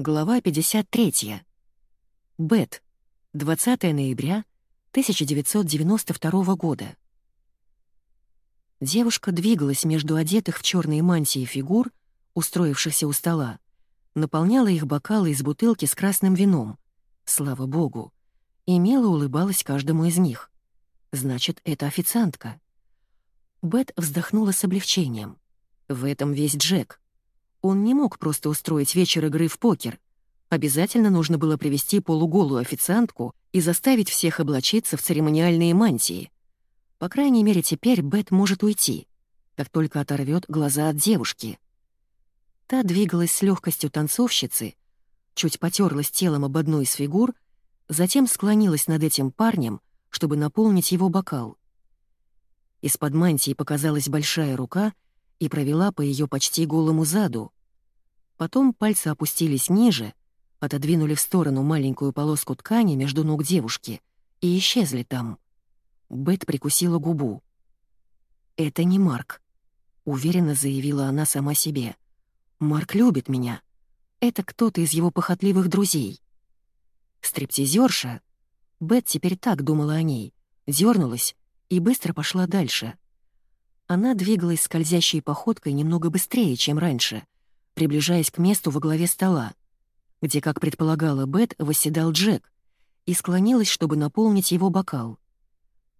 Глава 53. Бет. 20 ноября 1992 года. Девушка двигалась между одетых в черные мантии фигур, устроившихся у стола, наполняла их бокалы из бутылки с красным вином. Слава богу. И мило улыбалась каждому из них. Значит, это официантка. Бет вздохнула с облегчением. В этом весь Джек — он не мог просто устроить вечер игры в покер. Обязательно нужно было привести полуголую официантку и заставить всех облачиться в церемониальные мантии. По крайней мере, теперь Бет может уйти, как только оторвет глаза от девушки. Та двигалась с легкостью танцовщицы, чуть потерлась телом об одну из фигур, затем склонилась над этим парнем, чтобы наполнить его бокал. Из-под мантии показалась большая рука — и провела по ее почти голому заду. Потом пальцы опустились ниже, отодвинули в сторону маленькую полоску ткани между ног девушки и исчезли там. Бет прикусила губу. «Это не Марк», — уверенно заявила она сама себе. «Марк любит меня. Это кто-то из его похотливых друзей». Стриптизерша, Бет теперь так думала о ней, дернулась и быстро пошла дальше — она двигалась скользящей походкой немного быстрее, чем раньше, приближаясь к месту во главе стола, где, как предполагала Бет, восседал Джек, и склонилась, чтобы наполнить его бокал.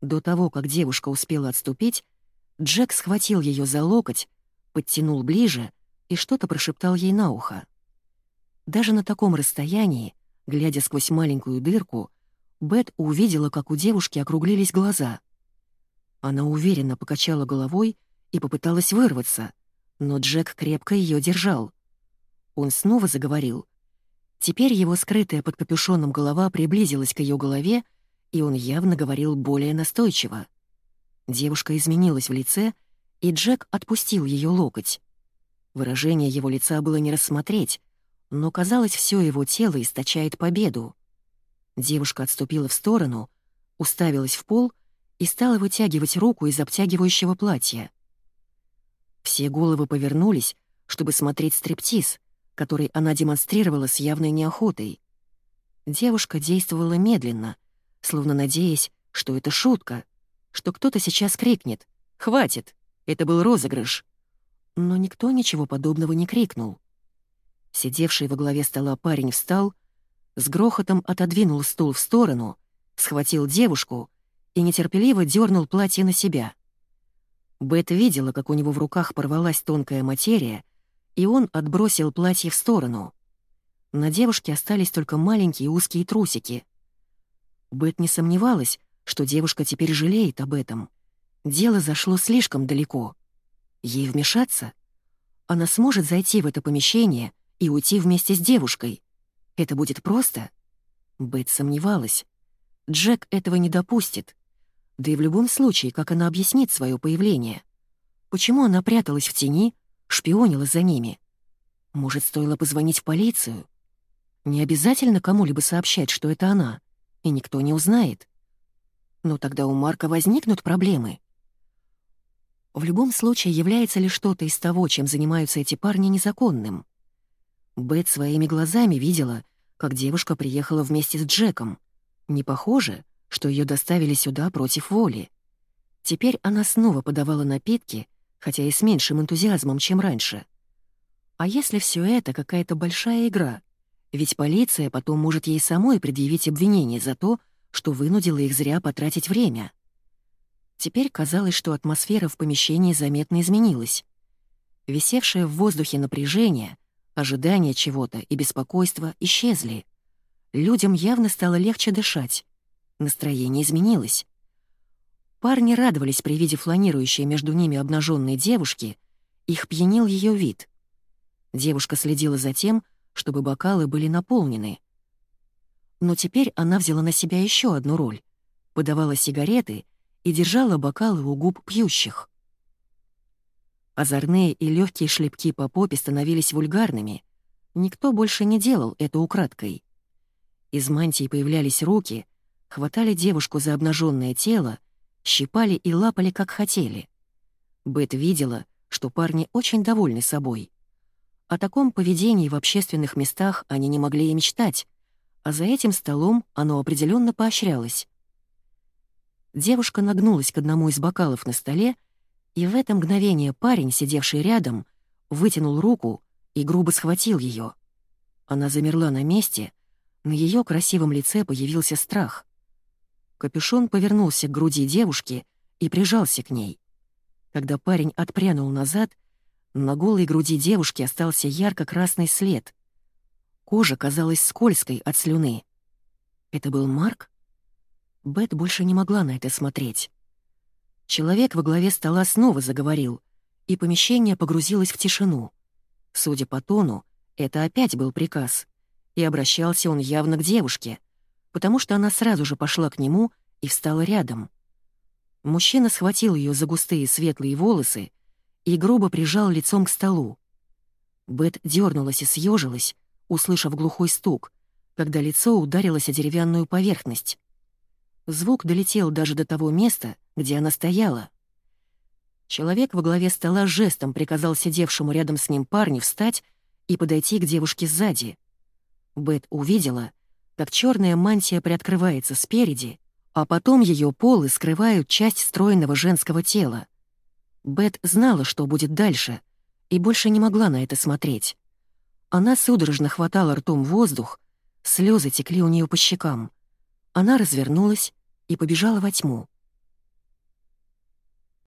До того, как девушка успела отступить, Джек схватил ее за локоть, подтянул ближе и что-то прошептал ей на ухо. Даже на таком расстоянии, глядя сквозь маленькую дырку, Бет увидела, как у девушки округлились глаза — она уверенно покачала головой и попыталась вырваться, но Джек крепко ее держал. Он снова заговорил. Теперь его скрытая под капюшоном голова приблизилась к ее голове, и он явно говорил более настойчиво. Девушка изменилась в лице, и Джек отпустил ее локоть. Выражение его лица было не рассмотреть, но, казалось, все его тело источает победу. Девушка отступила в сторону, уставилась в пол — и стала вытягивать руку из обтягивающего платья. Все головы повернулись, чтобы смотреть стриптиз, который она демонстрировала с явной неохотой. Девушка действовала медленно, словно надеясь, что это шутка, что кто-то сейчас крикнет «Хватит! Это был розыгрыш!» Но никто ничего подобного не крикнул. Сидевший во главе стола парень встал, с грохотом отодвинул стул в сторону, схватил девушку и нетерпеливо дернул платье на себя. Бет видела, как у него в руках порвалась тонкая материя, и он отбросил платье в сторону. На девушке остались только маленькие узкие трусики. Бет не сомневалась, что девушка теперь жалеет об этом. Дело зашло слишком далеко. Ей вмешаться? Она сможет зайти в это помещение и уйти вместе с девушкой. Это будет просто? Бет сомневалась. Джек этого не допустит. Да и в любом случае, как она объяснит свое появление? Почему она пряталась в тени, шпионила за ними? Может, стоило позвонить в полицию? Не обязательно кому-либо сообщать, что это она, и никто не узнает. Но тогда у Марка возникнут проблемы. В любом случае, является ли что-то из того, чем занимаются эти парни, незаконным? Бет своими глазами видела, как девушка приехала вместе с Джеком. Не похоже, что ее доставили сюда против воли. Теперь она снова подавала напитки, хотя и с меньшим энтузиазмом, чем раньше. А если все это какая-то большая игра? Ведь полиция потом может ей самой предъявить обвинение за то, что вынудила их зря потратить время. Теперь казалось, что атмосфера в помещении заметно изменилась. Висевшее в воздухе напряжение, ожидание чего-то и беспокойство исчезли. Людям явно стало легче дышать. Настроение изменилось. Парни радовались при виде фланирующей между ними обнаженной девушки, их пьянил ее вид. Девушка следила за тем, чтобы бокалы были наполнены. Но теперь она взяла на себя еще одну роль, подавала сигареты и держала бокалы у губ пьющих. Озорные и легкие шлепки по попе становились вульгарными. Никто больше не делал это украдкой. Из мантии появлялись руки — хватали девушку за обнаженное тело, щипали и лапали, как хотели. Бет видела, что парни очень довольны собой. О таком поведении в общественных местах они не могли и мечтать, а за этим столом оно определенно поощрялось. Девушка нагнулась к одному из бокалов на столе, и в это мгновение парень, сидевший рядом, вытянул руку и грубо схватил ее. Она замерла на месте, на ее красивом лице появился страх. Капюшон повернулся к груди девушки и прижался к ней. Когда парень отпрянул назад, на голой груди девушки остался ярко-красный след. Кожа казалась скользкой от слюны. Это был Марк? Бет больше не могла на это смотреть. Человек во главе стола снова заговорил, и помещение погрузилось в тишину. Судя по тону, это опять был приказ, и обращался он явно к девушке, потому что она сразу же пошла к нему и встала рядом. Мужчина схватил ее за густые светлые волосы и грубо прижал лицом к столу. Бет дернулась и съежилась, услышав глухой стук, когда лицо ударилось о деревянную поверхность. Звук долетел даже до того места, где она стояла. Человек во главе стола жестом приказал сидевшему рядом с ним парню встать и подойти к девушке сзади. Бет увидела, как черная мантия приоткрывается спереди, а потом ее полы скрывают часть стройного женского тела. Бет знала, что будет дальше, и больше не могла на это смотреть. Она судорожно хватала ртом воздух, слезы текли у нее по щекам. Она развернулась и побежала во тьму.